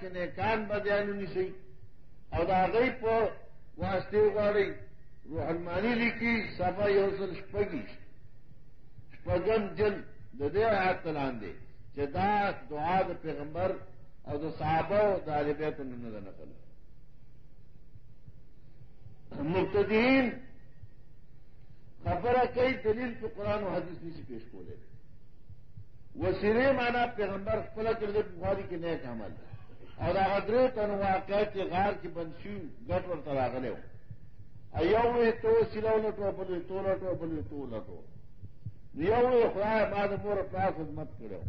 کہ نیکان بدیان سی اور آگئی پو واسطے اگاڑی وہ ہنمانی لکھی سفا یوسل شپگی شپگم جل ددے آیات تلان دے جدا دعا د پیغمبر اور دو صحابہ دالبیت انہوں نے نقل. مبتدین خبر کئی دلیل تو قرآن و حدیث نہیں سے پیش کو لے وہ سرے مانا پیغمبر فلا کر دے بخاری کے نئے کام عمل. اور ادرے تن واقع کے غار کی بنسی گٹ اور تراغلے ہو ایو تو سلو لٹو بولے تو لٹو بولے تو لٹو یو خدا بعد مور پاس خدمت کرو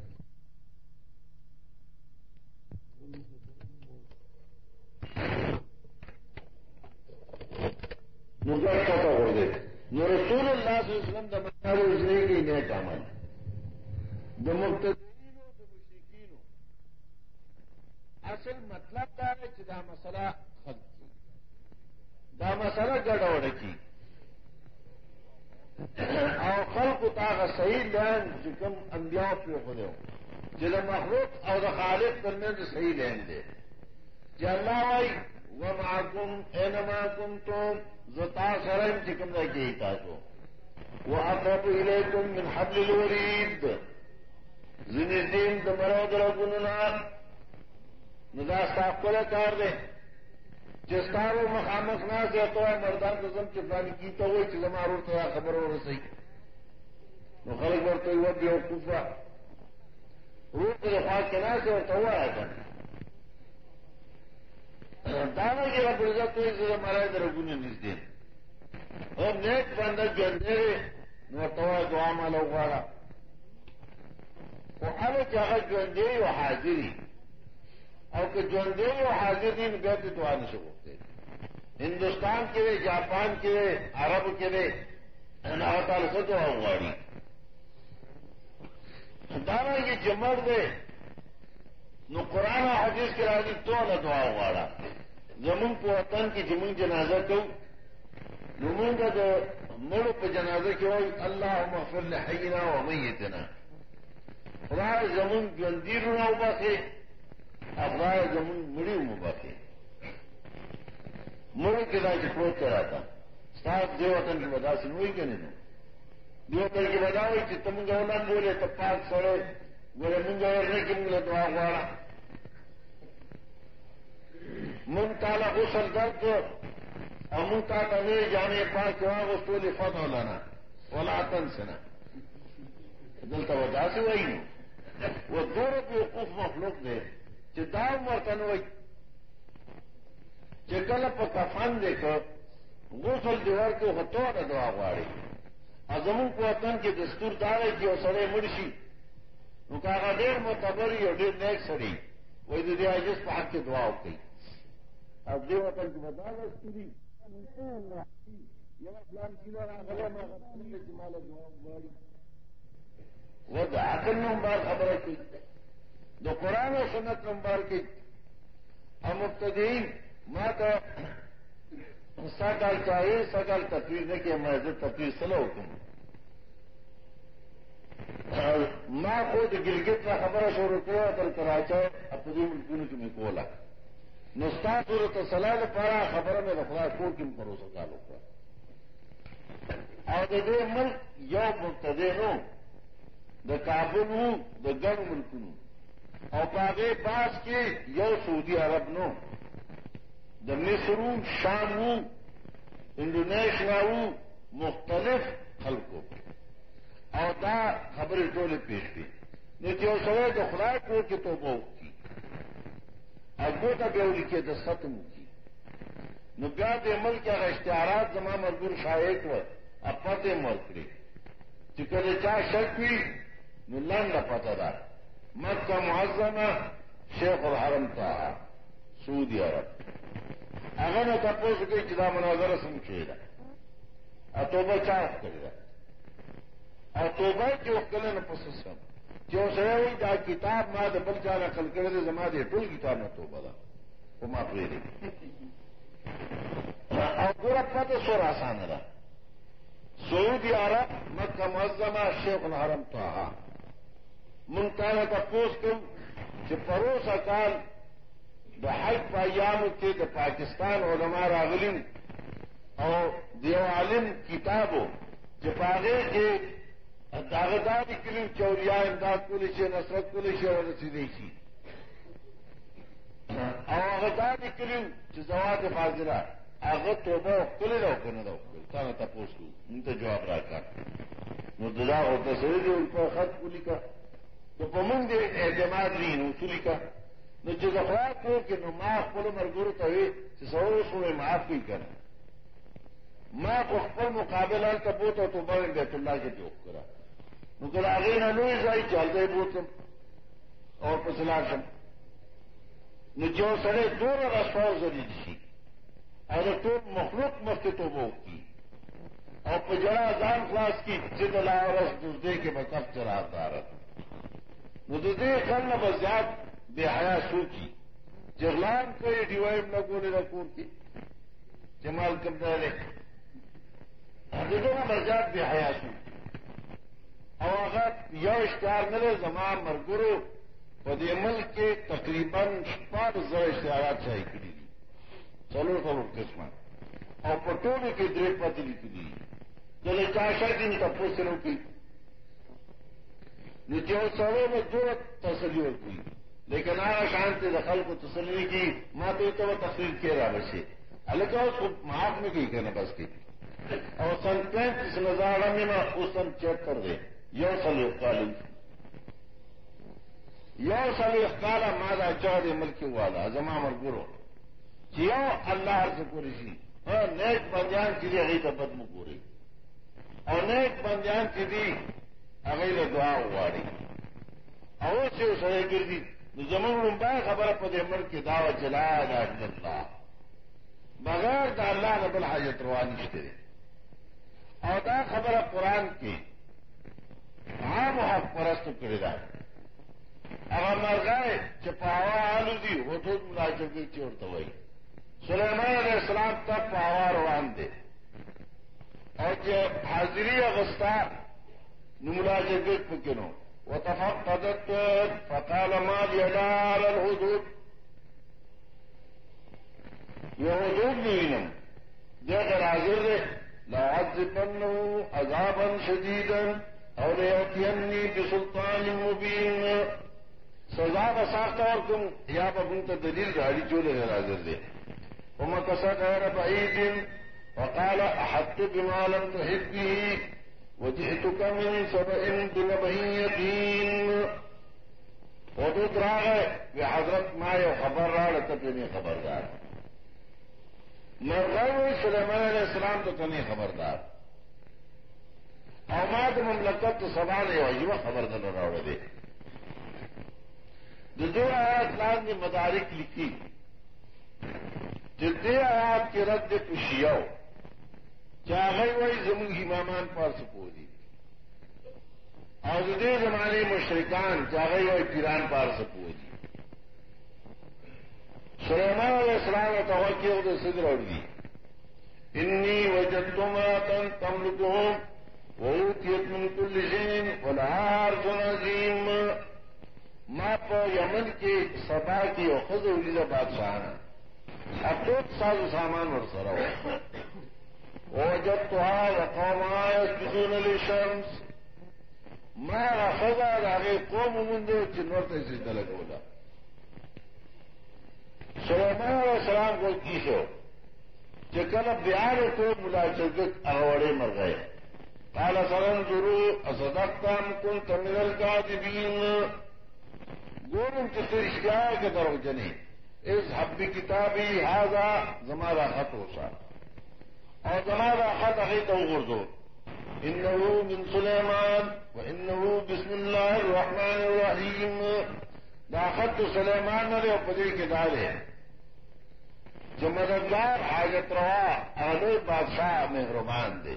مجھے ہو گئے نو رسول اللہ صلی اللہ علیہ وسلم دا مطلب اجرے کی نیک عمل. دا مبتدین و دا مشرکین اصل مطلب دا ہے کہ دا مسئلہ خلق کی۔ دا مسئلہ گڑوڑ کی۔ اور خلق تا کا صحیح لین جکم انبیاء پہ ہو۔ ہو جل مخلوق اور خالق کرنے سے صحیح لین دے۔ جل وائی وہ محکم اے نما کم تم، زتا سرم چکم رہ گئی تا تو وہ اقرب الیکم من حبل الورید۔ زنزین دمرو در گننا ندا صاحب کو کار دے۔ جس کا وہ مخامخ نہ سے تو ہے مردان قسم چپانی کی تو وہ چیز مارو تو خبر ہو رہی وہ خلق بڑھتے ہوئے بھی وقوفا روح کے خواہ کے نہ سے تو ہوا ہے دانا کی رب عزت تو اس ہمارا ادھر گنے نس دین اور نیک بندہ جو اندھیرے، نو تو دعا مالا اگاڑا وہ ہر جگہ جو اندھیری وہ حاضری۔ اور کہ جو اندھیری وہ حاضری میں گئے دعا نہیں سکتے ہندوستان کے لیے جاپان کے لیے عرب کے لیے اللہ تعالی سے دعا اگاڑی دانا یہ جمر دے نو قرآن حدیث کے راضی تو نہ دعا اگاڑا زمین کو وطن کی زمین جنازہ کو زمین کا جو مڑ پہ جنازہ کی ہوئی اللہ محفل حینا و میتنا خدا زمین گندی رونا ابا سے افراد زمین مڑی ابا سے مڑ کے لاج پروت کرا تھا۔ سات دیو وطن کی وجہ سے ہوئی کہ نہیں؟ دیو وطن کی وجہ ہوئی کہ تم گونا بولے تو پاک سڑے بولے منگا ورنے کی ملے دعا گواڑا من تالا غسل درد امن تا تمے جانے پاک وہاں وہ تو لفت ہولانا ولا تن سے نا دل تو وجہ سے وہی نہیں وہ دو روپئے وقوف مخلوق دے۔ چدام ورتن وہی چکل پر کفن دے کر غسل دیوار کو ہتو دعا گواڑی ازمو کو وطن کے دستور دارے کی اور سڑے مرشی نو کاغه ډېر معتبر یو ډېر نیک سړي وای د دې عاجز په حق کې دعا وکړي او دې وطن کې مدار استوري یو پلان کې راغله ما غوښتل چې مال جواب وایي و سنت نمبر کې او مبتدین ما ته چاہیے ساکال تقریر نے کہ میں عزت تقریر سلو حکم ما خود گلگت کا خبر شروع کیا پر کراچا اپنی ملکوں کی میں کولا۔ نستا صورت سلال پارا خبر میں رفرا کو کم کرو سکا کا اور دے ملک یو مبتدے ہوں دا کابل ہوں دا گن ملک ہوں اور باغے پاس کے یو سعودی عرب نو۔ دا مصر شام انڈونیشیا مختلف خلقوں اور دا خبریں ٹولے پیش کی۔ نیچے سوے تو خدا کو کہ تو بہت کی۔ ابو کا بیو لکھے تو ستم کی۔ نبیات عمل کیا اشتہارات زما مزدور شاہد و اب پتے مر کرے۔ چکر چاہ شک بھی نلان نہ پتا دا مت کا معذمہ شیخ الحرم تھا سعودی عرب. اگر نہ تپو سکے چدا مناظر سمجھے گا تو بچا کرے گا اور توبہ کے وقت نے پسند سم جو سہی دا کتاب ماں بل جانا کل کرے دے زما دے ٹول کتاب نہ تو بلا وہ ماں پھر اور پورا پت سور آسان رہا سعودی عرب، مکہ معظمہ، شیخ الحرم تو منتانا کا پوس کم کہ پروس اکال حج پایام کے دا پاکستان علماء راغلین اور دیو عالم کتابوں جپاگے کے داغدار کلو چوریا امداد کو پولیس نصرت پولیس اور رسیدی سی اور اغداد کلو جزوات فاضرہ اگر تو بہو کلے رہو کہ نہ رہو تانا تپوس کو ان تو جواب رکھا نو دلا ہوتا سر جو ان کو خط پولی کا تو پمنگ دے اعتماد نہیں نو سلی کا نو چې زخوا کو کې نو ما خپل مرګورو ته وي چې سوال سوې معاف کی کړه ما کو خپل مقابل ال ته بوته تو باندې بیت الله کې جوړ کړه نو کله هغه نه لوی ځای چلته بوتم او په سلاشم نو چې سره دور رسول زدي شي او ټول مخلوق مخته توبه وکړي. او په جړه ځان خلاص کی چې د لا ورځ دوزدې کې به کف چرار دار نو د دې بے حیا سو کی۔ جغلان کو یہ ڈیوائڈ نہ گولے رکور کی۔ جمال کم ڈالے دونوں مرجات بے حیا سو۔ اور اگر یہ اشتہار ملے زمان مرگرو پد عمل کے تقریباً پانچ زر اشتہارات چاہیے کری دی۔ چلو چلو، قسمت۔ اور پٹونے کے دریک پتی لکھ دی۔ چلے چاشا دن تپو سے روکی نیچے سڑوں میں دو تسلی ہوئی لیکن آ شانتی دخل کو تسلی کی، ماں تو تو تقریر کیا رہا بچے الکا اس کو معاف میں کی کہنا بس کی۔ اور سن پینتیس نظارہ میں اس سن چیک کر دے۔ یو سل اقالی۔ یو سل اقالا مادا چود ملکی والا زما مرگرو یو اللہ سے پوری سی۔ ہاں، اور نیک بندیان کی دی اگئی تبت مکوری اور نیک بندیان کی دی اگئی دعا ہواری اور سے سڑے گردی زمن لمبا خبر پدے مر کے دعوت چلا اللہ بغیر دا اللہ نبل حاجت روانی سے اور دا خبر قرآن کی عام حق پرست کرے گا اگر مر گئے چپاوا آلو دی وہ تو ملا چکی چور تو وہی سلیمان علیہ السلام تب پاوا روان دے اور جب حاضری اگستہ نملا جگت پکنو وتفقدت فقال ما لنا على الحدود. یہ حدود نہیں دیکھ حاضر لعذبنه عذابا شديدا او ليأتيني بسلطان مبين سزا بساخت اور تم یا بگن تو دلیل گاڑی چولے ہے حاضر دے. ومكث غير بعيد وقال احدت بما لم تحب به. وجئتك من سبع بنبع يقين حدود راغ یہ حضرت ما یو خبر راڑ تو تنہیں خبردار مرغو سلیمان علیہ السلام تو تنہیں خبردار اوماد مملکت تو سوال ہے عجیب خبر دل راوڑ دے جو آیات لال نے مدارک لکھی جدے آیات کے رد کشیاؤ چاہے وہی زمین امامان پر سپوری اور دے زمانے مشرقان چاہے وہی پیران پار سپوری سلیمان علیہ السلام و توقع ہو صدر اور دی انی وجدتم تن تملکہم ووتیت من کل شین ولہار سنظیم ما پا یمن کے سبا کی اور خود ولیدہ بادشاہ اب تو ساز سامان اور سرا ہو ووجدتها وقومها يسجدون للشمس ما أخذها لغي قوم من دو چنور ته سجده لګولا سليمان عليه السلام کو کیسو چې کله بیان کو ملاجت اغوړې مرغې قال سلام سننظروا اصدقتم كنت من الكاذبين. ګورم چې رښتیا کې درو جنې اذهب بكتابي، هذا زما خط وصار اور زمانہ خط عقی تو اردو انه من سليمان وانه بسم الله الرحمن الرحيم دا خط سلیمان نے پدے کے دارے جو مددگار حاجت روا، اہل بادشاہ مہربان دے.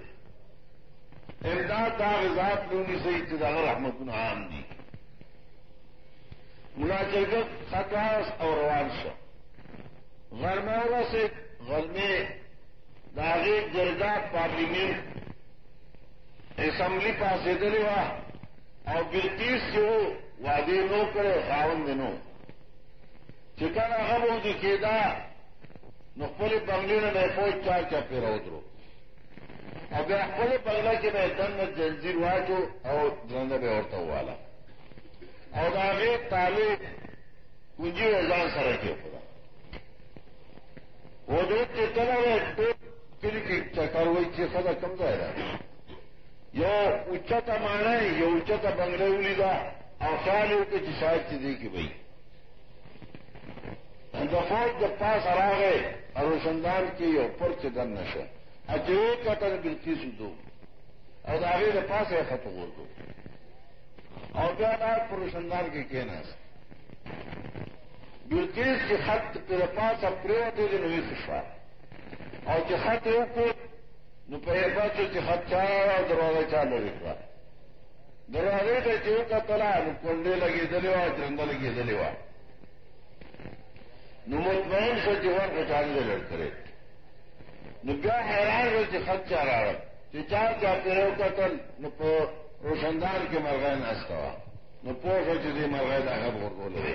امداد دا غذات لونی سے ابتدا رحمت عام دی. ملاچرگت خطاس اور روان شو. غرمہ سے غرمے داغے جرگا پارلیمنٹ اسمبلی پاس دلے وا. اور بلتیس جو وادی نو کرے، خاون دنو چکن اغب ہو دکھا نقل بنگلے نے میں فوج چار چا پھر ادرو اب خپل بنگلہ کے میں دن میں جنزیر ہوا جو اور جنگ میں عورتوں والا اور آگے تالے کنجی اجان سر کے وہ جو چیتنا ہے پھر کی چکر ہوئی چیز کا کم جائے گا۔ یہ اچتا مان ہے یہ اچتا بنگلے الی گا اور خیال ہو کہ کہ بھائی۔ فوج جب پاس ہرا گئے اور روشندان کی اور پر چدن نشے اجے قطر بلکی سو اور آگے کے پاس ہے، ختم ہو دو۔ اور کیا بات کے کہنا سے بلکیز کے خط تیرے پاس اب پریو دے دن ہوئی خوشا اور جو خط ہے کو نو پہلے بات جو خط چاہ اور دروازہ چاہ لے رکھا دروازے کے جو کا تلا، نو کنڈے لگے دلے ہوا جنگل لگے دلے ہوا نو مطمئن سے جیون کو چاندے لڑ نو بیا حیران ہو کہ خط چاہ رہا۔ کہ چار چاہتے رہو قتل نو پو روشندان کے مرغے ناستا ہوا نو پو سو چیزیں مرغے داغا بور بولے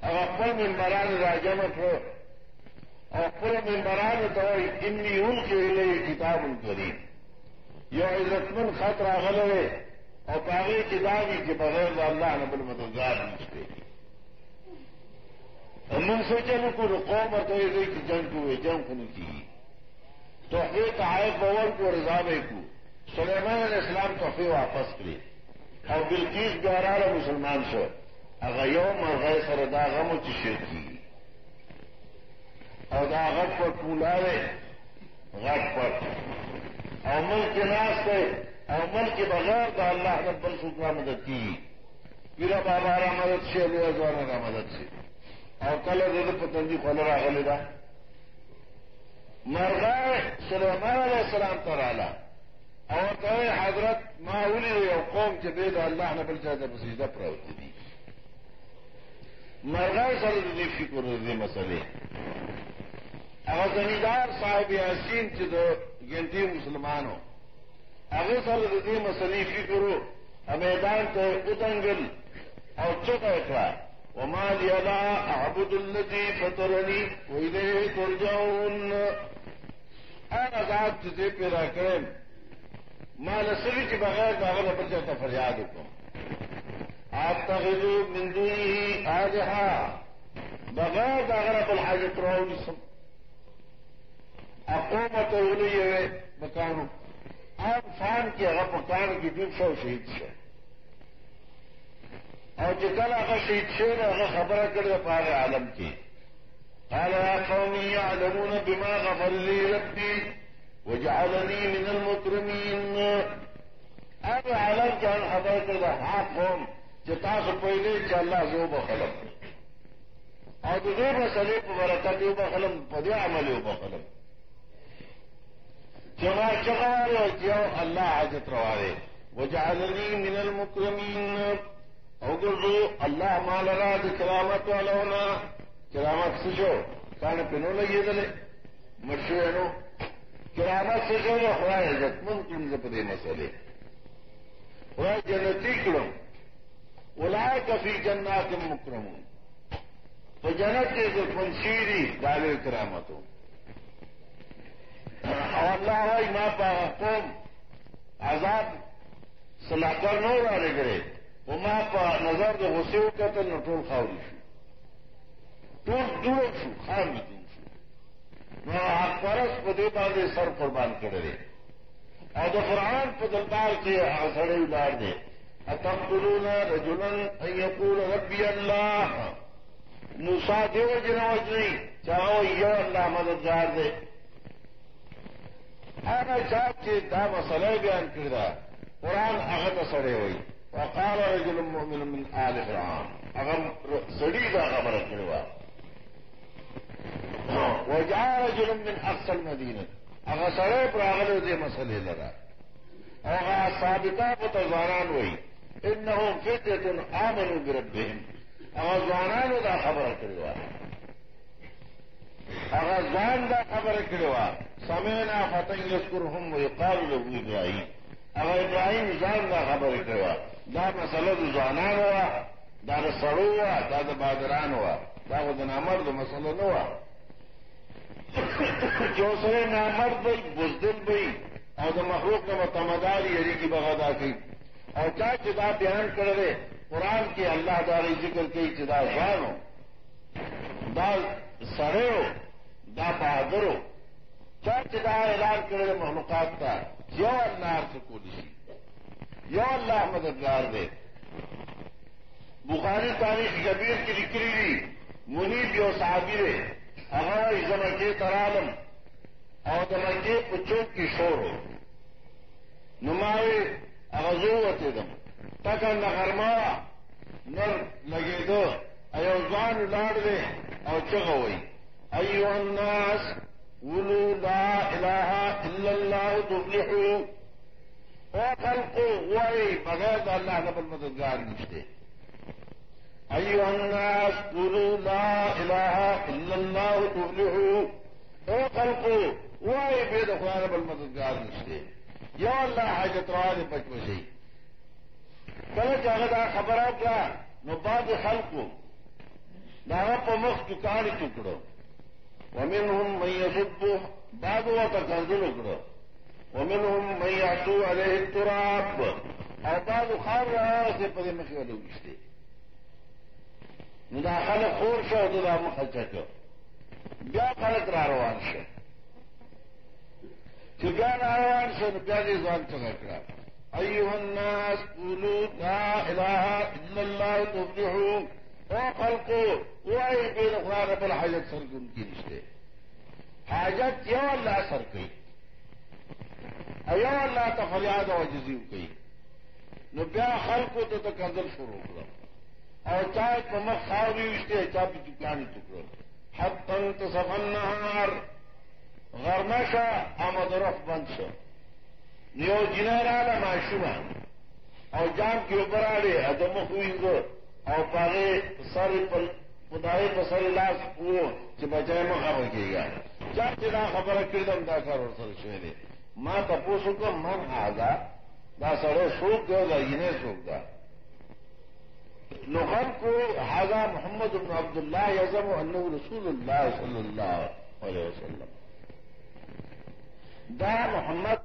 اب اپنے ممبران راجا میں تھو اور پورے ممبران تو انی ان کے لیے کتاب ان کریم یہ عزتمند خط راغل ہے اور کاغی کتاب ہی کے بغیر اللہ نبل مددگار مجھتے من سوچے نا کو قوم تو یہ جنگ کو جنگ کو کی. تو ایک آئے بول کو رضابے کو. سلیمان علیہ السلام تو پھر واپس کرے. اور بلکیس گہرا مسلمان سے اگر یوم اور گئے دا غم چشر کی. اور دا غٹ پر پولا رہے غٹ پر۔ اور ملک کے ناس سے اور ملک کے بغیر تو اللہ رب الشکرہ مدد کی۔ پھر اب ہمارا مدد سے لے کا مدد سے۔ اور کل دل پتنجی کھولے راغلی دا مرغا سلیمان علیہ السلام تر آلا اور کہ حضرت ماحولی او قوم کے بے دا اللہ نے بل چاہتے بسیدہ پروتی دی مرغا سر دی فکر مسئلے۔ اگر زمیندار صاحب یاسین چې د ګنتی مسلمانو. هغه سره د دې مسلې فکر میدان ته ودنګل او چوکا کړه. وما لي لا اعبد الذي فطرني واليه ترجعون. انا ذات چې پیدا کړم ما لسری چې بغیر دا غل پر ته فریاد وکم اتخذوا من دونه آلهة. بغیر دا غل حاجت راو نسم اقومت اولیه مکانو آپ فان کی اگر مکان کی دل سو شہید سے۔ اور جتنا اگر شہید شیر اگر خبر کرے پارے عالم کی۔ قال يا قوم يعلمون بما غفر لي ربي وجعلني من المكرمين اب عالم كان خبر کرے ہاں قوم جتا سے پہلے کہ اللہ جو بخلم اور دوسرے مسئلے پر برکت، یو بخلم پدے عمل یو بخلم جمع چکوارے جو اللہ حاجت روارے وجعلني من المكرمين او ګرځو الله مال را د کرامت والونا کرامت څه شو کانه په نو لګېدلې مرشوینو کرامت څه شو خدای عزت مون کوم په دې مسئله خدای جنتی کړو اولئک فی جنات مکرمون۔ په جنت کې د فنشيري دالو کرامتو او الله وايي ما په قوم عذاب سلاکر نو را لګره وما په نظر د غصې وکتل نو ټول خاوري شو. ټول جوړ شو خاوري جوړ شو. نو حق پرس په دې باندې سر قربان کړی او د قرآن په دلبار کې هغه سړی ولار دی اتقتلون رجلا ان يقول ربي الله موسی دیو جن وجنی چاہو یو الله مددگار دی هغه چا چې دا مسله بیان کړی قرآن هغه ته سړی وقال رجل مؤمن من آل فرعون۔ اگر سڑی دا خبر کړو وجاء رجل من اقصى المدينه اگر سره پراغله دې مسلې لرا هغه ثابته په ځوانان وای انهم فتنه امنوا بربهم هغه ځوانانو دا خبره کړو هغه ځان دا خبره کړو سمعنا فتن يذكرهم ويقال له ابراهيم هغه ابراهيم ځان دا خبره کړو دا مسله د ځوانانو وا دا د سړو وا دا د بادرانو وا دا نامرد مسئلہ نہ ہوا۔ جو سر نامرد بھائی بزدل بھائی اور دا مخلوق نے متمدار یری کی بغدا کی۔ اور کیا چدا بیان کر رہے قرآن کی اللہ داری ذکر کی چدا جان ہو دا سڑے ہو دا بہادر ہو کیا چدا اعلان کر رہے کا، یو اللہ سے کولی یو اللہ مددگار دے۔ بخاری تاریخ کبیر کی نکلی لی منیب یو صحابی اگر زمکے ترالم، اور زمکے پچوں کی شور ہو نمائے اغزو ہوتے دم تک نرما نر لگے دو ایوزان لاڑ دے اور چگ ہوئی۔ ایو الناس ولو لا الہ الا اللہ تفلحو او خلقو ہوئی بغیر اللہ نبل مددگار نشتے ایو الناس، قولوا لا الہ الا اللہ تفلحو او خلقو ہوئی بید خدا نبل مددگار نشتے یا اللہ حاجت رواد بچ بچی کله چې هغه دا خبره کړه نو بعد خلقو دا مخ دکان ټکړو ومنهم من يسب بعض وتكنزل کړو ومنهم من يعصو عليه التراب. او بعض خار راځي په دې مخ ولې وشته نو دا خلک خور شو دا مخ چکو بیا خلک را روان شو. چې بیا را روان شو، نو بیا دې ځان څنګه کړه؟ أيها الناس قولوا لا إله إلا الله تفلحوا او خلقو. وای بین خدا رب الحاجت سر کی ان کی رشتے حاجت یو اللہ سر کی ایو اللہ تا فریاد او جزیو کی نو بیا خلقو ته ته کنزل شروع کړو او چا په مخ خاوري وشته چا په دکان ټکړو حتی انتصف النهار. غرمشا آمد رفت بند شو نیو جنراله ماشومه او جام کې وبراړي ادم خوینګو او پاره سر پر خدای په لاس وو چې بچای مو خبر کیږي چا چې دا خبره کړم دا کار ورسره شوی دی ما تاسو کوم من آزا دا سره څوک دی دا یې څوک دا نو کو حاضا محمد بن عبد الله یزم انه رسول الله صلی الله علیه وسلم۔ دا محمد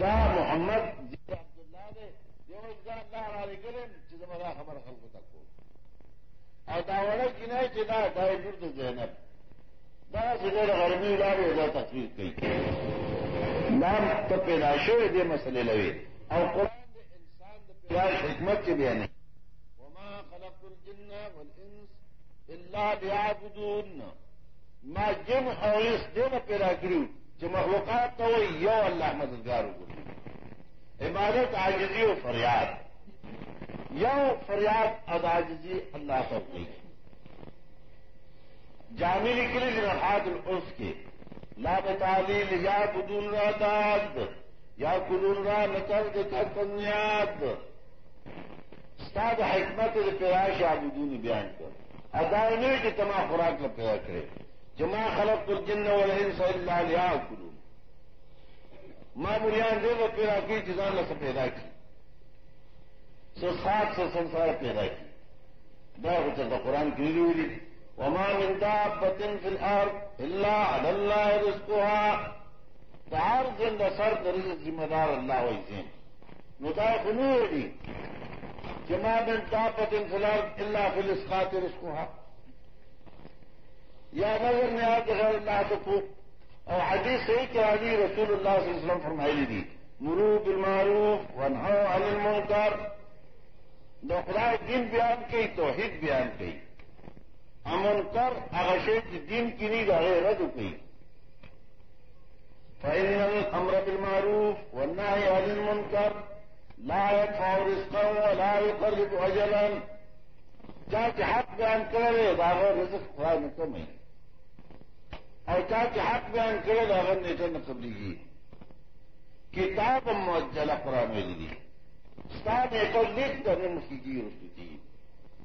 دا محمد جی عبد الله دې یو ځای الله را لګلم چې زما خبر خلکو ته کو او دا وړه کینای چې دا دا لور د زینب. دا چې د غربي لارې دا تفسیر کوي نام ته پیدا شوی دې مسلې لوي او قرآن د انسان د پیدا حکمت کې بیان وما خلقت الجن والانس الا ليعبدون. ما جن او انس دې پیدا کړو چې مخلوقات ته یو الله مددگار وګوري عبادت عاجزی او فریاد۔ یو فریاد اداجزی اللہ سب گئی جامع نکلی رحاد العرف کے۔ لاب تعلیل یا بدون را داد۔ یا کلون را مطلب نقد کا کنیاد استاد حکمت پیراش یا بدون بیان کر۔ ادائنے کی تما خوراک کا پیدا کرے۔ جمع خلق الجن والانس الا ليأكلون ما بریان دے وہ پیدا کی جزان سے پیدا کی۔ سو سات سو سنسار پیدا کی۔ دا چلتا قرآن کی ہوئی وما من دابة في الأرض إلا على الله رزقها۔ دار زند سر درز ذمہ دار اللہ ویسین ندا خنور دی۔ جما من دابة في الأرض إلا في الإسقاط رزقها۔ یا نظر میں آتے غیر اللہ تو اور حدیث صحیح کہ حدیث رسول اللہ صلی اللہ علیہ وسلم فرمائی دی مرو بالمعروف ونہو عن المنکر۔ دا خدای دین بیان کئی توحید بیان کئی امن کر اغشے کی دین کی نہیں رہے رد کی۔ فإن الأمر بالمعروف والنهي عن المنكر لا يدفع رزقا ولا يقرب أجلا۔ چاہے حق بیان کرے داغر رزق خدا نے کم ہے اور چاہے حق بیان کرے داغر نیچر نے قبلی کی کتاب مجلہ قرآن میں دی استاد يكلف من مسجدي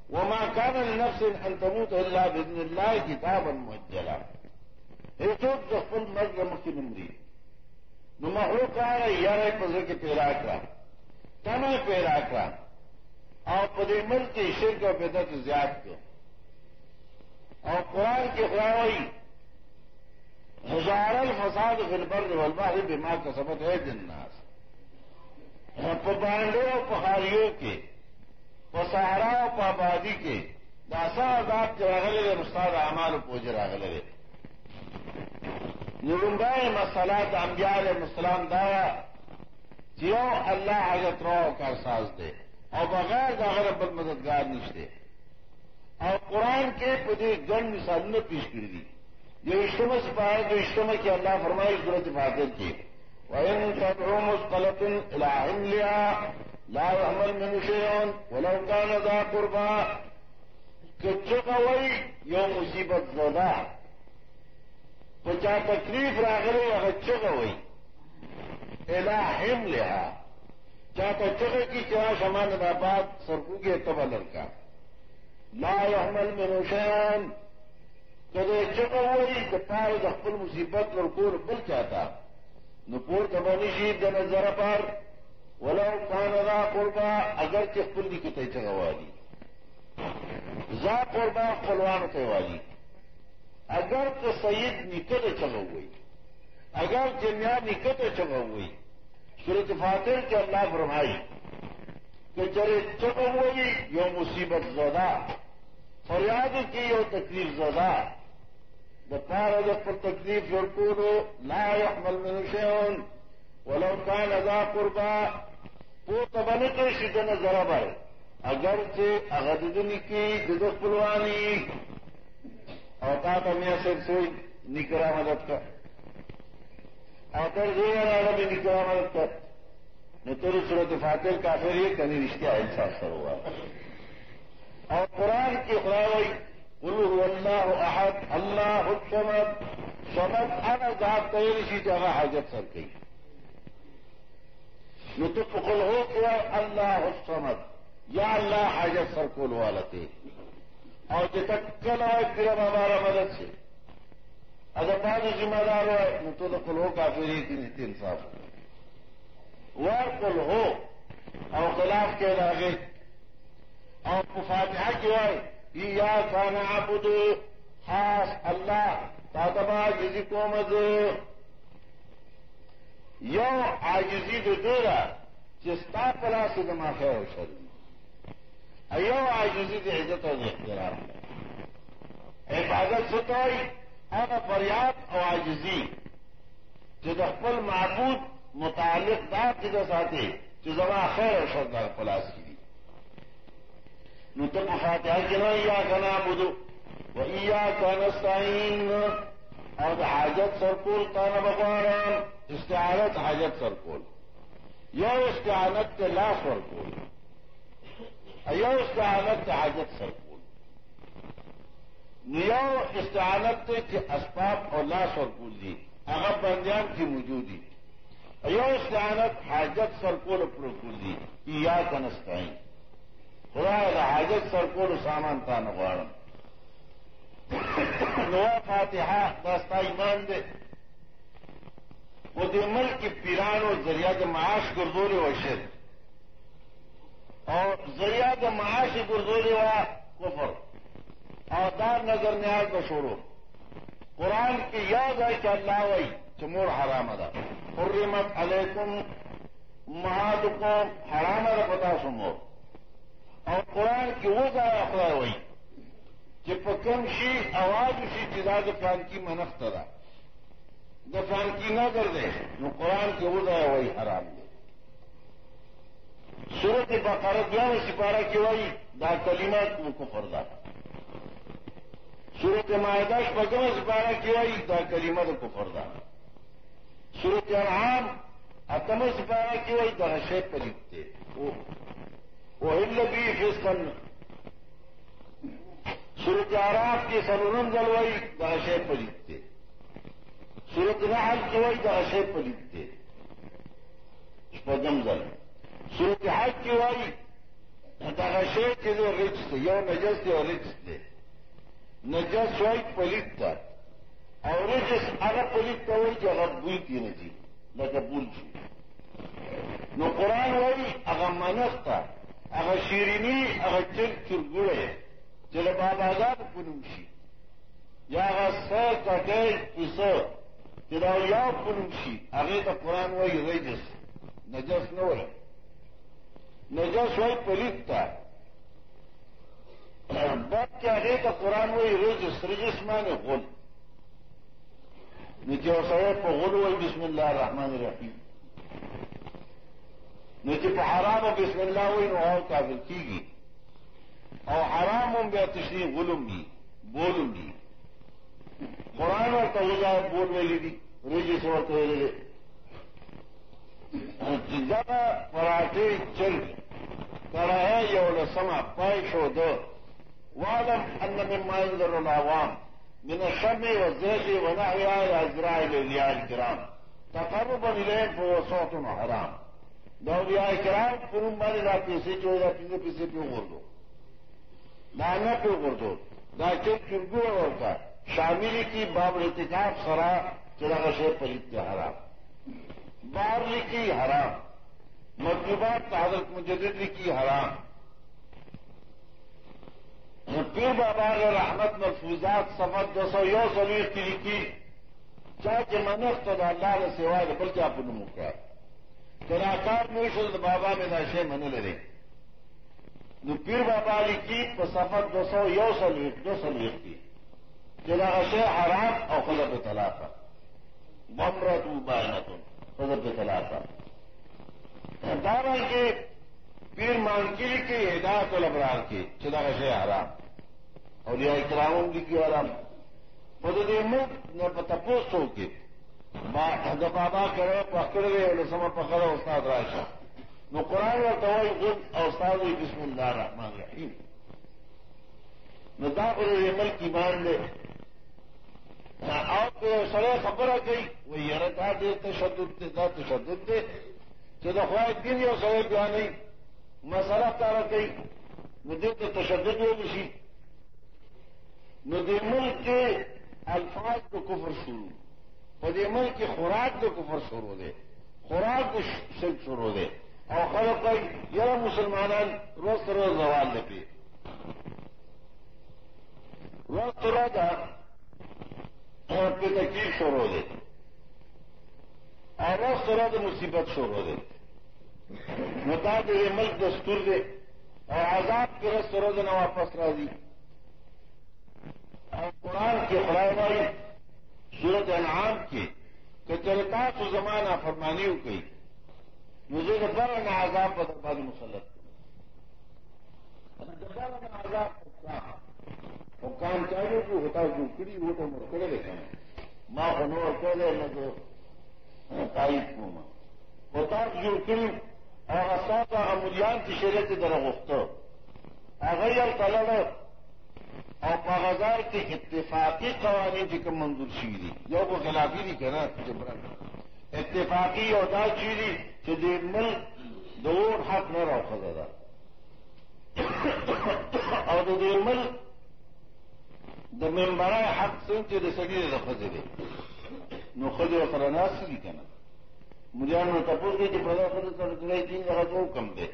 وما كان لنفس ان تموت الا باذن الله كتابا مؤجلا۔ هیڅوک د خپل مرګ مخکې نه نو مخلوق هغه یاره په ځکه پیدا کړه تمه پیدا کړه او په دې ملک کې شرک او بدعت زیات کړ اور قرآن کی خواہی ہزار الفساد فلبر والبحر بما کا سبق ہے جناس ہاں، پانڈے اور پہاڑیوں کے پسہارا اور پابادی کے داسا آزاد کے راغلے استاد اعمال پوج راغلے نرمبائے مسلات امبیال مسلام دایا جیو اللہ حضرت رو کا ساز دے۔ اور بغیر داغر رب مددگار نشتے۔ اور قرآن کے پودے گن مثال نے پیش کر دی۔ جو اجتماع سے پائے جو اجتماع کی اللہ فرمائی ضرورت فاطر کی۔ وَإِن تَدْعُوا مُسْقَلَةٍ إِلَىٰ عِمْلِهَا لَا يَعْمَلْ مِنْ شَيْءٍ وَلَوْ كَانَ ذَا قُرْبَى۔ کہ چکوئی یو مصیبت زدہ۔ پچا تکلیف راغلے اگر چکوئی الہ ہم لہا چاہتا چکے کی چاہ سامان نبات سرکو کے تبا لڑکا لا يحمل من شيئا کدے چکوئی کہ پار دخل مصیبت اور کور بل چاہتا. نپور کبانی شید دن ذرا پر، ولو کان را قربا اگر کے کلی کی تے چگوالی زا قربا قلوان تے والی اگر تو سید نکت چگو گئی اگر جنیا نکت چگو گئی صورت فاتر کے اللہ فرمائی کہ چلے چگو گئی یو مصیبت زدہ. فریاد کی یو تکلیف زدہ. بطار پر تکلیف یورکونو لا يحمل من شيء. ولو كان ذا قربا پو تبنی تو شدن ضربر اگر سے اغددنی کی جد پلوانی. اوقات امیا سے نکرا مدد کر. اوتر جو ہے بھی نکرا مدد کر. نہ تو صورت فاتر کافر یہ کبھی رشتہ احساس سر ہوا. اور قرآن کی خواہی قل هو الله احد الله الصمد. صمد انا ذات تیل شي جگہ حاجت سر گئی نو تو قل هو الله الصمد. یا اللہ حاجت سر کول والا تھے اور جتک کل آئے پھر ہمارا مدد. سے اگر بعد ذمہ دار ہو نو تو قل ہو کافی ایک نیتی انصاف. وہ قل ہو اور خلاف کے لاگے اور فاتحہ کی آئے یا کھانا بدو خاص اللہ تادبا جزی کو مز یو آجزی دو دورا چستا پلا سے دما خیر و شرم ایو آجزی دی عزت اور اختراف عبادت ستوئی اور فریاد اور آجزی جو دخل معبود متعلق دار کی ساتھی جو زما خیر و شر پلاس کی نو ته په فاتحه کې یا کنا بدو و یا کنستعين او حاجت سرکول کانه بغواران استعانت حاجت سرکول یو استعانت ته لاس ورکول یو استعانت ته حاجت سرکول یو استعانت ته چې اسباب او لاس ورکول دي. هغه بندیان کې موجودي یو استعانت حاجت سرکول پر کول دي. یا کنستعين خدا دا حاجت سرکول سامان تا نغوارم نوا فاتحہ دستا ایمان دے وہ دے ملک پیران اور ذریعہ د معاش گردورے وشر اور ذریعہ د معاش گردورے وا کفر. اور دار نظر نیاز بشورو قرآن کی یاد ہے کہ اللہ وئی چمور حرام ادا حرمت علیکم مہادکم حرام ادا پتا سمور اور قرآن کی وہ ضائع خدا ہوئی کہ پکم شی آواز اسی جدا دفان کی منخ ترا دفان کی نہ کر دے۔ وہ قرآن کی وہ ضائع ہوئی حرام دے۔ صورت بقارت یا سپارہ کی وئی دا کلیمات وہ کو فردا صورت معاہدہ پکم سپارہ کی وئی دا کلیمت کو فردا صورت انعام اتم سپارہ کی وئی دا شیخ پر لکھتے۔ وہ وہ بھی فسکن سورت آراب کی سرورم جلوائی دہشے پلیتے سورت نحل کی دہشے پلیتے پدم جل. سورت حج کی وائی دہشے کے لیے رچ تھے یو نجس تھے اور رچ تھے نجس وائی پلیت تھا اور رچ اگر پلیت تھا وہی جو جگہ بوئی تھی نجی نہ بول تھی نو قرآن وائی اگر منس تھا اگر شیرینی، اگر چل چرگڑے چل بابا آزاد کنوشی یا اگر سو کٹے کسو تیرا یا پنشی آگے تو قرآن وہی رجس نجس نہ ہو نجس وہی پلیت تھا بد کے آگے تو قرآن وہی رجس رجس میں نے غل. نیچے سوے پہ غل وہی بسم اللہ الرحمن الرحیم. نیچے پہ حرام بسم اللہ ہوئی نو اور کافر کی گی. اور حرام ہوں گیا تشریح غلوم گی بولوں گی. قرآن اور توجہ بول میں لی دی، ریجی سے اور تو جگہ پراٹھے چل کرا ہے یہ سما پیش ہو دو. وعدم ان من ما ينذر العوام من الشم والزيت ونحوها الازراع للياء الكرام تقربا اليهم فهو صوت حرام. دولیاء کرام پرم مانے دا پیسے جو دا پیسے پیسے پہ اگر دو نانا پہ اگر دو دا چل چرگو ہوتا شاملی کی باب ارتکاب سرا چلا کا شیر پریت حرام. بار لکھی حرام. مطلوبات حضرت مجدد کی حرام. پیر بابا اگر رحمت محفوظات سفر دو سو یو سویر کی لکھی. چاہے کہ منف تو اللہ نے سوائے، بلکہ آپ نے مکہ کراکار موشل بابا میں نشے من لے نو پیر بابا علی کی تو سفر دو سو، یو سلویٹ دو سلویٹ کی۔ جلا اشے حرام اور خلب طلاق بمرت بائنت خلب طلاق دارا کے پیر مانکی کی، ہدایت البرار کی چلا اشے حرام۔ اور یہ اکرام کی حرام۔ بدے ملک نہ تپوس ہو کے بابا کرے، پکڑ گئے سما پکڑا استاد راشا نو قرآن اور دوائی خود اور استاد بسم اللہ الرحمن الرحیم نو دا پر عمل کی مان لے. آپ سڑے خبر آ گئی وہ یار دا دے، تشدد دے، دا تشدد دے. جو دا خواہد دن یا سڑے پہ نہیں. مسئلہ تارا گئی، نو دے تو تشدد ہو گئی. نو ملک کے الفاظ کو کفر شروع. پدے ملک کی خوراک کے کفر شروع دے خوراک کو شرک شروع دے اور خلق یہ مسلمان روز روز زوال دے پی روز روز پہ تکلیف شروع دے اور روز روز مصیبت شروع دے متا دے ملک دستور دے اور آزاد کے رس روز نہ واپس راضی اور قرآن کے خرائے سورت انعام کی کہ چلتا تو زمانہ فرمانی ہو گئی مجھے بڑا نہ آزاد پر درباد مسلط آزاد وہ کام چاہیے جو ہوتا جو کڑی وہ تو مرکڑے دیکھا ہے ماں بنو اور کہہ دے نہ تو تائید کو ماں؟ ہوتا جو کڑی اور اصا کا امولیان کی شریعت کی طرح وقت اگر یہ کلر اور کاغذات کے اتفاقی قوانین کی کم منظور شیری یا وہ خلافی نہیں کہنا جبرن اتفاقی اور دا چیری کہ دے مل، دور حق نہ رہو خزا اور جی دے مل د ممبر حق سن چې د سګي د خزې دي نو خزې سره ناس دي کنه مليان نو تاسو کې چې په دغه کم دي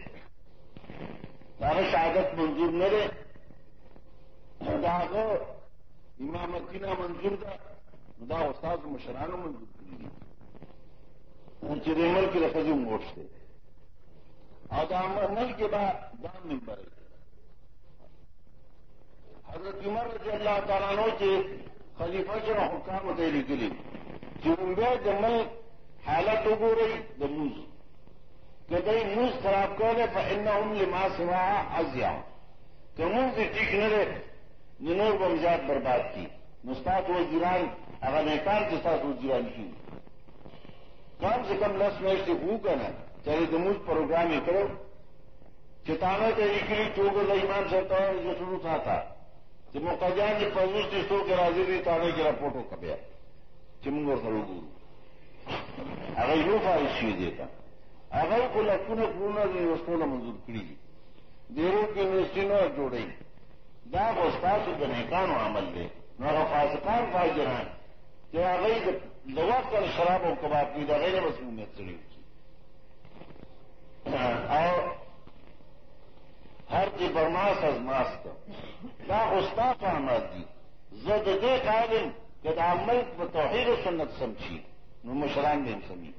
دا شهادت منظور نه ده دا امامتی نہ منظور دا دا استاد مشرانو منظور کړی چې د عمل کې رخصي موټ دي او دا عمل کې با دا منبر حضرت عمر رضی الله تعالی عنہ چې خلیفہ سره حکام ته لیکلي چې موږ د عمل حالت وګورئ د موز. کدی موز خراب کړي فإنهم لما سوا ازیا کوم څه ټیک نه ده نور بمزاد برباد کی. مستاد وہ اگر نیکان کے ساتھ وہ کی. کم سے کم لس میں سے ہو کر نا چاہے دموز پروگرام یہ کرو. چتانا کے نکلی چوک ایمان سرتا جو شروع تھا تھا. کہ موقع جان جب پوز کے راضی نہیں تانے کی رپورٹوں کبیا چمنگ اور کرو گرو اگر یوں فارش چیز دیتا. اگر کو لکھوں نے پورنا یونیورسٹوں نے منظور کری. دیروں کی یونیورسٹی نے جوڑی دا استاد د نیکانو عمل دی. نو هغه فاسقان فاجران چې هغه د وخت شراب او کباب دي د غیر مسمومیت سره او هر کی برماس از ماس کا دا استاد عمل دي زد دے قائم کہ دا ملک په توحید و سنت سمجھی نو مشران دې سمي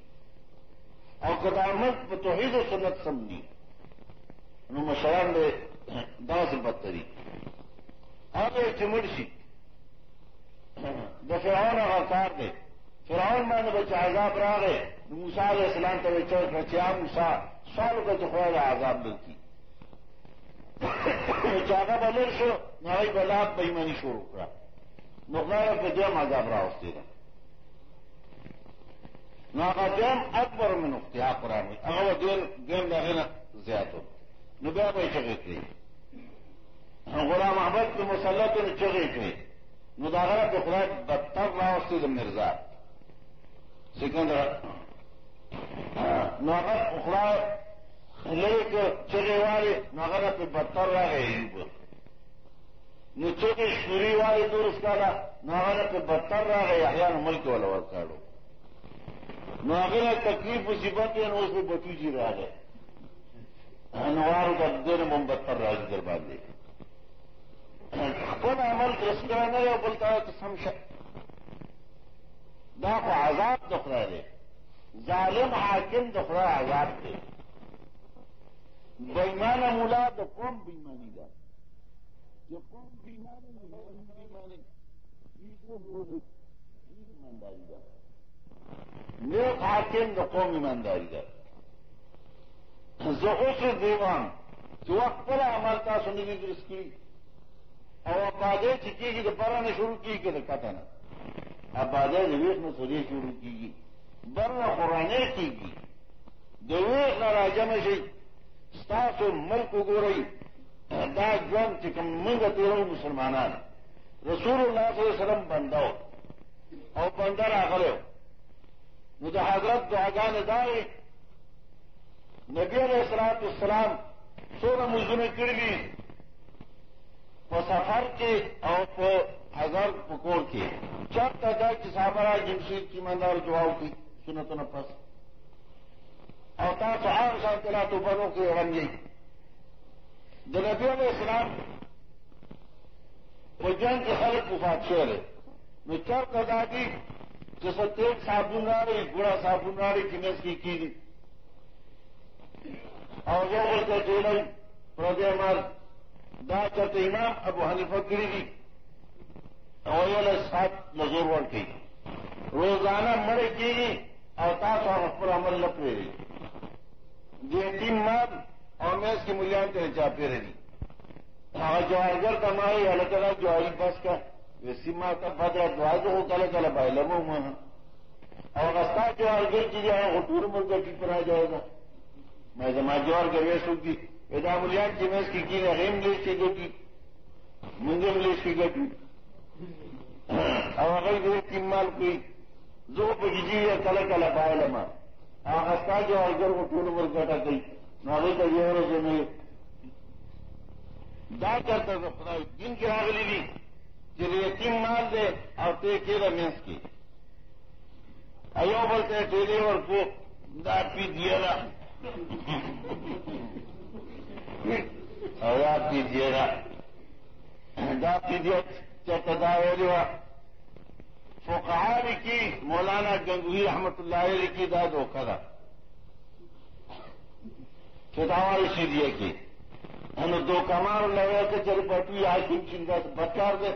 او که دا ملک په توحید و سنت سمجھی نو مشران دې داسې بدتري. هغه چې مرشي د فرعون هغه کار دی فرعون باندې به چې عذاب راغی نو موسی علیه السلام ته وچو کړ چې یا موسی۔ سوال وکړه چې عذاب درکړي چې هغه شو، نو هغه بلا بېماني شروع کړه نو خدای په دې عذاب راوستي ده نو هغه دیم اکبر من اختیار قرآن وي هغه دیم دیم دغه نه زیاتو نو بیا به چغې کړي غلام احمد کے مسلط نے چغې کړي نو دا غره په خدای بدتر راوستي مرزا۔ سکندر نو هغه خدای لیک چغې والی نو هغه په بدتر راغی ایوب نو چغې شوري والی درست کاله نو هغه په بدتر راغی احیان ملک ولا ورکاړو نو هغه تکلیف مصیبت یې نو اوس په بتوجي راغی انوار د دې مم بدتر راځي در باندې خپل عمل درسته نه یو بل ته سم شه دا خو عذاب د خدای دی ظالم، حاکم د خدای عذاب دی بېمانه مولا د قوم بېماني ده چې قوم بېمانه بېمانه ایمانداري ده نیک حاکم د قوم ایمانداري ده زه اوس دیوان چې وخت پر عمل تاسو نه دي درس کړی او آبادی چې کېږي د پره نه شروع کېږي که د کته نه آبادی د ویښ نه سودې شروع کېږي بر نه قرانې کېږي د ویښ نه راجمع شي. ستاسو ملک وګورئ. دا ژوند چې کوم موږ تېرو مسلمانان. رسول الله صلی الله علیه وسلم بندو او بنده راغلی نو د حضرت دعاګانې داوي نبی علیہ السلام تو السلام سوره مزونه کړی دي. په سفر کې او په هزار پکور کې چاته دا چې صحابه را جمشید چې مندار جواب کی سنتونه پس۔ او تاسو هغه شان تلاتو بنو کې رنګي د نبی علیہ السلام په جنگ کې خلک وفات شول نو چرته دا دي چې ستې صابون راړي ګوړه صابون راړي چې مې کی کیږي او یو بل ته ټولای پردې دا چرته امام ابو حنیفه کړی دي او یو له سات نظر ورکړي روزانه مړ کیږي او تاسو خپل عمل نہ نه پرېږي دې تیم مال او مېس کې مليان ته چا پیری دي هغه جوارګر کمایي هلکه جواری بس کا ویسی ماں کا بدلا دعا وسی ما ته بدر دعاځو کله کله بایلمو ما او غستا جوارګر چې هغه ټول مرګ کې پرا جائے گا میں جمع جوار کے ویس ہوگی ویدا ملیان کی میں اس کی کی رحیم لیس کی گٹی منجم لیس کی گٹی۔ اور اگر جو تین مال کوئی زو پہ جی کل کل پائے لما آستا جو اگر وہ ٹول مر گٹا گئی۔ ناغی کا یہ ہو جو میں دا کرتا تھا خدا دن کی آگلی لی چلیے تین مال دے اور تے کے رمیس کی۔ ایو بولتے ٹیلے اور کو دا پی دیا نا اور یاد کیجیے گا۔ یاد کیجیے چرتا جو کی مولانا گنگوی رحمت اللہ علیہ کی دا دھوکھا تھا چتاوا اسی لیے کی۔ ہم دو کمار لگا کے چل پٹوی آج کی چنتا سے بچار دے۔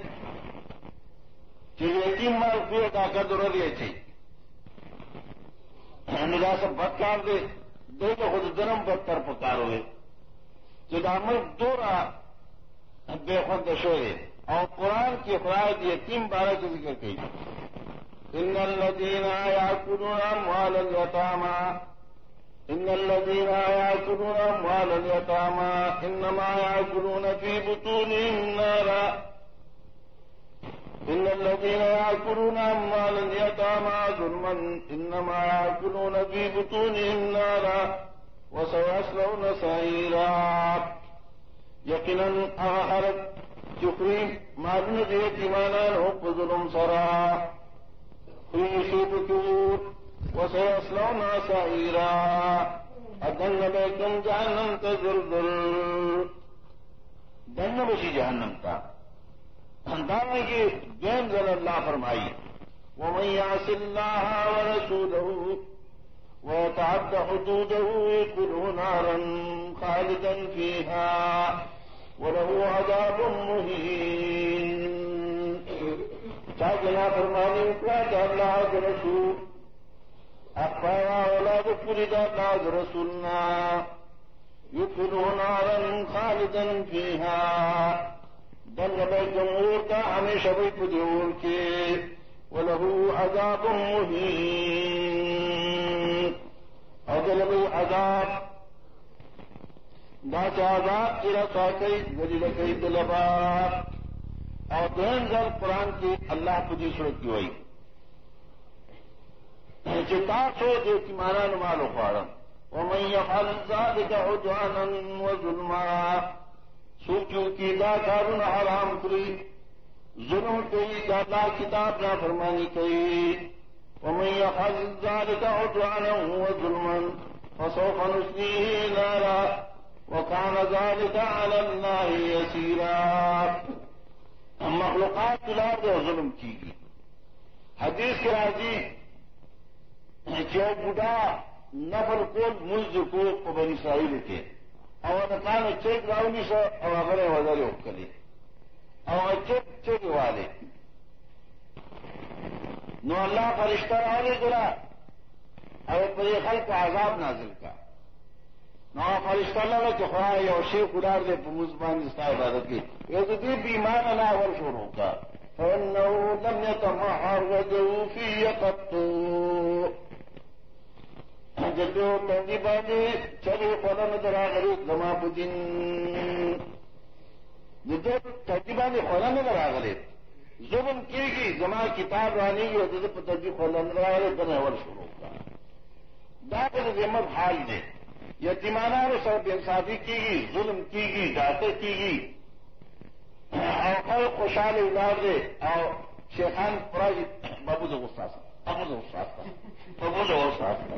چلیے یقین مال پیے کا قدر دے چاہیے ہم سب بتکار دے۔ دو تو خود جنم بدتر پکارو ہے جدامل دورا بے خود شورے اور قرآن کی خواہد یہ تین بارہ کے ذکر کی. ان الذين ياكلون اموال اليتامى ان الذين ياكلون اموال اليتامى انما ياكلون في بطونهم نارا. ان الذين ياكلون اموال اليتامى ظلما. انما ياكلون في بطونهم نارا. وسيصلون سعيرا. يقينا اغهرت چکری مالن دے ایمانان حق ظلم سرا في خيبكور وسيصلون سعيرا. أدن بكم جهنم تزلزل. دن بشي جهنم تا. دانا کی دین ضل اللہ فرمائی. وہ میاس اللہ رسول ويتعد حدوده يدخله نارا خالدا فيها وله عذاب مهين. چاہنا فرمانی کا جانا رسول. اخبار اولاد فرد ناز رسولنا. يدخله نارا خالدا فيها. دن بے جمہور کا ہمیشہ بھی پجور کے. وله عذاب مهين. اجل عذاب، دا عذاب کی رسا کئی گلیل کئی دلبا اور دین ذر قرآن کی اللہ پوجی صورت کی ہوئی. چتا سو جو کی مانا نمال اخاڑم اور میں یہ اخوارم ومن يفعل ذلك عدوانا وظلما سوچو کی دا کارون حرام کری. ظلم کئی، دا اللہ کتاب نہ فرمانی کئی. ومن يفعل ذلك عدوانا وظلما فسوف نسليه نارا وكان ذلك على الله يسيرا. مخلوقات الارض اور ظلم کی گئی حدیث کے راضی جو بڑھا نفل کو ملز کو بنی اسرائیل کے۔ اور نکان چیک راؤنی سو اور اگر وزر کلی اور چیک چیک والے۔ نو اللہ فرشتہ راولے گلا اور پر خلق عذاب نازل کا. نو فرشتہ اللہ کہ خواہ یا شیخ خدار دے مزبان استا عبادت کی. یہ تو دی بیمان اللہ ور شروع کا. فإنه لم يتمحر وجهه في يقطو جدو تنگی باندې چلے خلن درا غری زما پدین جدو تنگی باندې خلن درا غری ظلم کی گی زما کتاب رانی گی اور پترجی کھولن رہے دن اول شروع کا داخل ذمت حال دے یتیمانہ نے سب انصافی کی گی ظلم کی گی ڈاکے کی گی اور خوشحال ادار دے اور شیخان پورا بابو جو غصہ تھا بابو جو غصہ تھا بابو جو غصہ تھا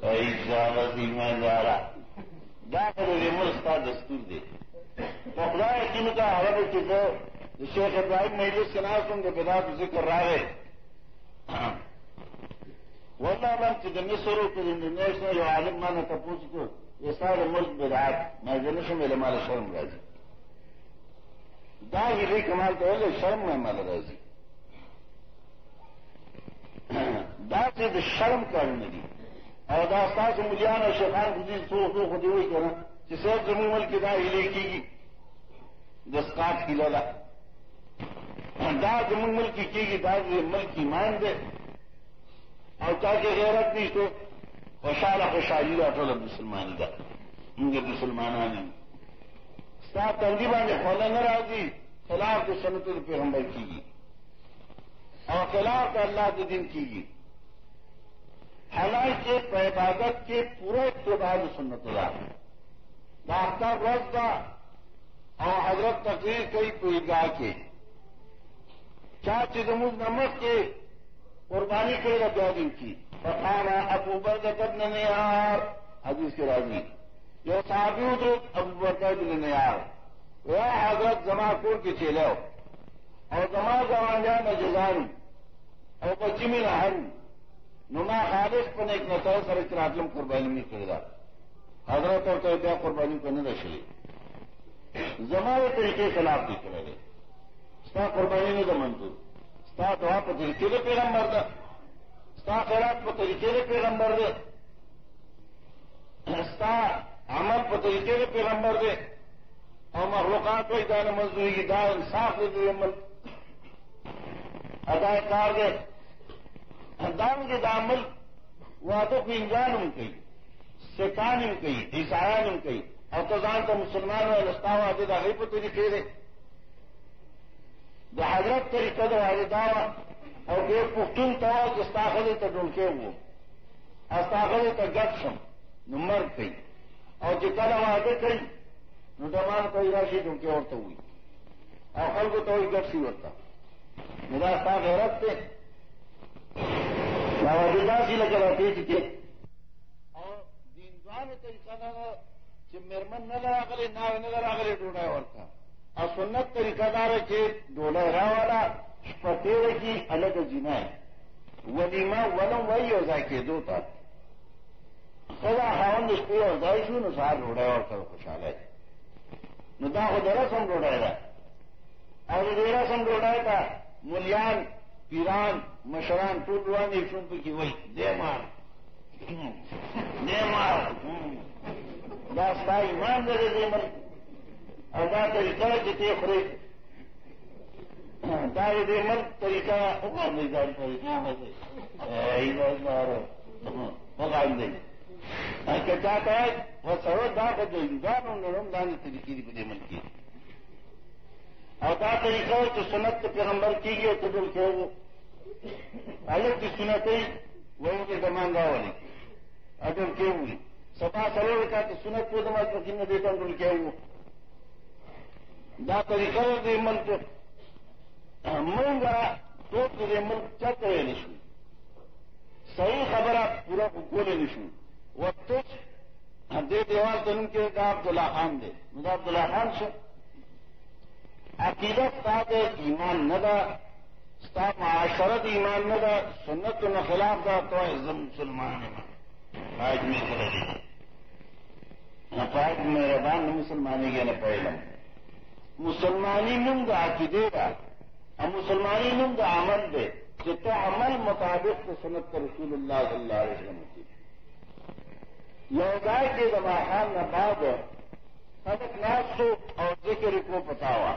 میں جا رہا داخل ذمت کا دستور دے تو خدا یقین کا حرب چکے شیخ ابراہیم مجلس کے نام سن کے بدا ذکر رہے ورنہ من چې د مصر او د انډونیشیا عالم ما نه تاسو کو، یہ سارے ملک بدعات، میں جنش جی۔ میں مال جی۔ شرم راځي دا یې کمال ته ول شرم مې مال راځي دا چې د شرم کار نه دي او دا تاسو مليان او شیخان دې څو څو خو دی وایي کنه چې څو زموږ ملک دا یې کیږي د سکاټ کیلاله دا زمون ملکی کی گی دا ملک ایمان دے اور چاہے غیرت نہیں تو خوشحال خوشحالی دا ٹول مسلمانی دا۔ ان کے مسلمان سات تنظیبہ نے کھولا نہ راضی، خلاف کے سنت پیغمبر کی گی اور خلاف اللہ کے دن کی گی حالانکہ عبادت کے پورے اقتدار سنت اللہ ڈاکٹر روز کا اور حضرت تقریر کئی کوئی گاہ کے۔ چار چیزوں نمک کے قربانی کرے گا دو دن کی۔ پٹھانا ابو برکت نے نیار، حدیث کے راضی جو صحابی ادھر ابو برکت نے نیار۔ وہ حضرت جمع کور کے چیلے اور جمع زمان جائے میں جزان اور بچی میں نہ ہر نما خالص پن ایک نتر سر اکراطم قربانی نہیں کرے گا۔ حضرت اور تو قربانی کرنے رشلی زمانے طریقے خلاف نہیں کرے گا ستا قربانی نه ده منظور ستا دعا په طریقې د پیغمبر ده. ستا خیرات په طریقې د پیغمبر ده. ستا عمل په طریقې د پیغمبر ده. او مخلوقات وایي دا نه مزدوري، دا انصاف دی د عمل. ادا کار دے ده دانګې د عمل واده کو انجان هم کوي سکان هم کوي، عیسایان هم کوي. او ته ځان ته مسلمان وایي لستا واده د هغې په طریقې دی. د حضرت طریقه د والداوه او ډېر پښتون ته وایي چې ستا ښځې ته ډولکې وو او ستا ښځې ته ګډ شم۔ نو مرګ کوي او چې کله واده کوي نو ډمان کوي راشي ډولکې ورته وي او خلکو ته وایي ګډ شي ورته نو دا ستا غیرت دی دا واده داسې لکه راپېټ کې او دینځوانو طریقه دا ده چې اور سنت طریقہ دار کے ڈولا والا پتیر کی الگ جینا ہے ولیما ولم وہی ہو جائے کہ دو تک سزا ہاؤن اس پہ ہو جائے شو نسار ڈوڑا اور کر خوشحال ہے ندا کو ذرا سم ڈوڑائے گا اور ذرا سم ڈوڑائے گا ملیان، پیران، مشران ٹوٹوان ایک سن کی وہی دے مار. دے مار. داستا ایمان دے دے مر اور دا طریقہ جتے خرے دا دے مر طریقہ اوپر نہیں دار طریقہ مقام دے کہ چاہتا ہے؟ وہ سرو دا کو جو انسان انہوں نے دانے طریقے کی دے مل کی۔ اور دا طریقہ جو سنت پیغمبر کی گئی تو دل کے وہ الگ کی سنت ہی وہ ان کے زمان گاہ والی اگر کے ہوئی سرو کا تو سنت کو دماغ کو دیتا دل کے دا طریقہ دے ملک منگا تو دے ملک چک رہے نشو صحیح خبر آپ پورا کولے نشو وہ تجھ دے دیوال تو ان کے عبداللہ خان دے۔ مجھے عبداللہ خان سے۔ عقیدت کا دے ایمان نہ دا معاشرت ایمان نہ دا سنت نہ خلاف دا تو عزم مسلمان آج میں کرے نہ پاج میرے بان نہ مسلمانی گیا نہ پہلے مسلمانی نم دا عقیدے گا اور مسلمانی نم دا عمل دے، کہ تو عمل مطابق تو سنت رسول اللہ صلی اللہ علیہ وسلم کی۔ لوگائے کے دماخان نہ بعد حضرت ناسو اور ذکر کو پتاوا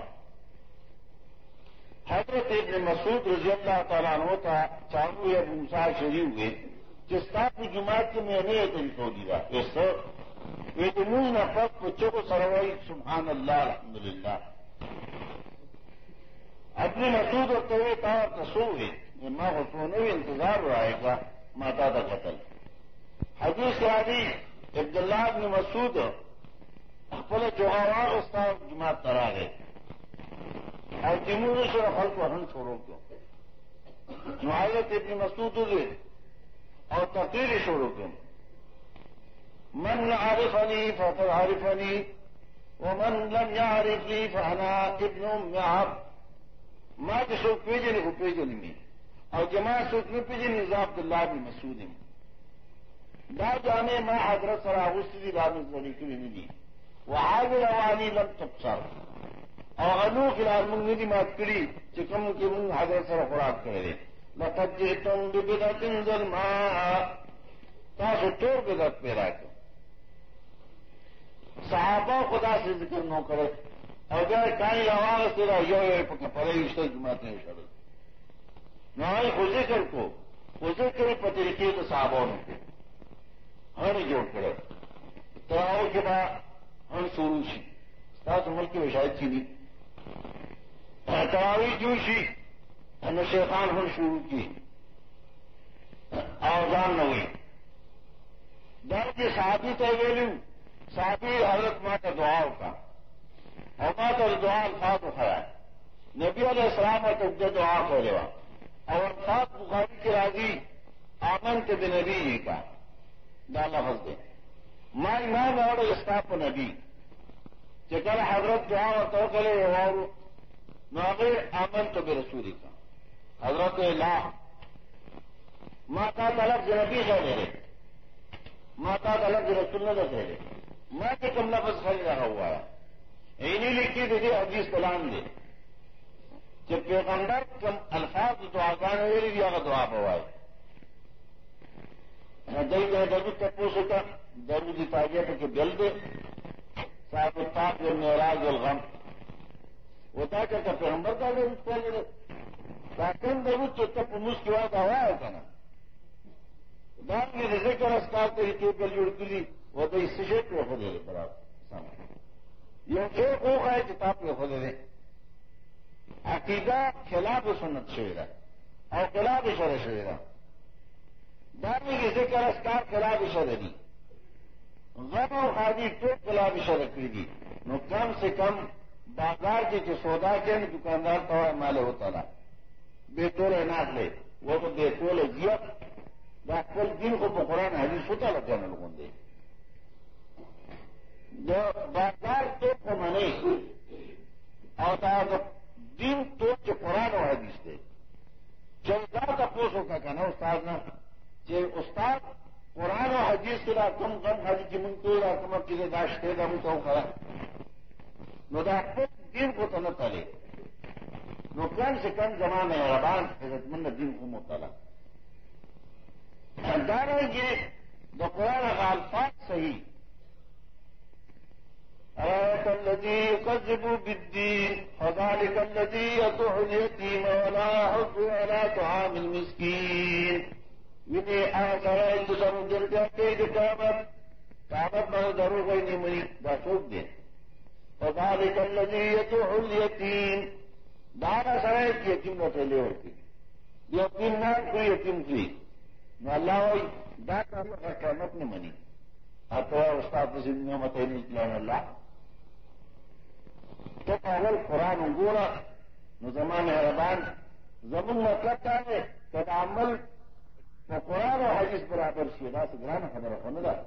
حضرت ابن مسعود رضی اللہ تعالیٰ عنہ کا چالو یا موسا شری ہوئے، جس کا کی جماعت میں نے ایک طریقہ دیا۔ اس یہ جمون پک بچوں کو سروائی، سبحان اللہ الحمد للہ اپنی مسعود اور تو کا کسو ہے۔ ماں حسون انتظار رہے گا ماتا کا قتل۔ حدیث سے آدھی عبداللہ ابن مسعود اپنے جوہار اس کا جماعت کرا گئے۔ اور جمہور سے حل کو ہن چھوڑو کیوں نہایت ابن مسعود ہوئے اور تقریر چھوڑو کیوں من عارف علی فخر عارف علی ومن لم يعرف لي فانا ابن ام عبد ما تشوف پیجن کو پیجن میں اور جماع سوچ میں پیجن نظام عبد اللہ بن مسعود دا جانے میں حضرت سرا اسی رام بڑی کی نہیں دی. وہ عامر علی لم تبصر. اور انو خلال منگی دی مات کری چکم کی منگ حضرت سر خوراک کرے لقد جئتم ببدعت ظلما تاسو ټول بدعت پیدا کړ صحابہ خدا سے ذکر نہ کرے۔ اور اگر کہیں آواز سے رہا یہ پکا پڑے اس طرح جماعت نہیں چڑھ نہ خو ذکر کو۔ خو ذکر پتہ لکھے تو صحابہ نے کو ہر جوڑ کرے۔ تراؤ کے بعد ہم شروع سی تاس ملک کی شاید چینی تراوی جوشی ہم نے شیخان ہم شروع کی۔ اوزان نہ ہوئی۔ در کے صحابی تو ویلو صحابی حضرت ماں کا دعا کا اور ماں کا دعا الفاظ اٹھایا نبی علیہ السلام ہے تو دعا کو لوا اور الفاظ بخاری کے راضی آمن کے دن نبی یہ کا۔ ڈالا لفظ دے۔ ماں ایمان اور اسٹاف نبی۔ کہ کل حضرت دعا اور تو کرے اور ناغیر آمن تو بے رسولی کا۔ حضرت اللہ ماں کا طلب جنبی ہے میرے ماں کا طلب رسول نہ دے۔ میں کہ کم لفظ خرید رہا ہوا ہے۔ انہیں لکھی دیکھیے حدیث کلام دے۔ کہ پیغمبر کم الفاظ تو آسان ہے دیا کا دعا ہوا ہے۔ دئی گئے درد تپو سے کا درد کی تاجیت کے بل دے۔ صاحب الطاق والمعراج والغم ہوتا کرتا پیغمبر کا درد پہلے ساکن درد تو تپ مس کے بعد ہوا ہے کنا دان میں ذکر اسکار طریقے پر جڑ کلی وہ تو اس سے پہ ہو دے برابر سامنے۔ یہ ایک وہ ہے کتاب پہ ہو دے عقیدہ خلاف سنت شویرا اور خلاف شر شویرا دارمی کے ذکر اسکار خلاف شر دی۔ غم اور خادی ٹوٹ خلاف شر کی دی۔ نو کم سے کم بازار کے جو سودا کے دکاندار تو مال ہوتا تھا بے تولے ناک لے۔ وہ تو بے تولے جیت۔ ڈاکٹر دن کو پکڑانا ہے سوتا لگا نا لوگوں دے۔ جو بازار تو کو منے اور دین تو جو قرآن و حدیث دے چودہ کا پوسوں کا کہنا استاد نا، کہ استاد قرآن و حدیث کے بعد کم کم حج کی منتو یا کم کی داشتے گا تو کرا نو دا دین کو تو نہ تلے نو کم سے کم زمانے ربان حضرت مند دین کو مطالعہ۔ دارو یہ دا قرآن کا الفاظ صحیح۔ أرأيت الذي يكذب بالدين فذلك الذي يدعو اليتيم ولا يحض على طعام المسكين من ویني آسرائي تدرو درجاتي قامت قامت ما درو غيني مني دا څوک دي فذلك الذي يدعو اليتيم دارا سره یتیم نو ته لیور کی۔ یتیم نه کوئی یتیم کی نو الله وي دا کار قیامت نه مني اته استاد زمینه مته نه الله تو پاگل قرآن اگوڑا مسلمان مہربان زبن مطلب کا ہے؟ کہ عمل تو قرآن اور حدیث برابر شیرا سے گرام خبر ہونے لگا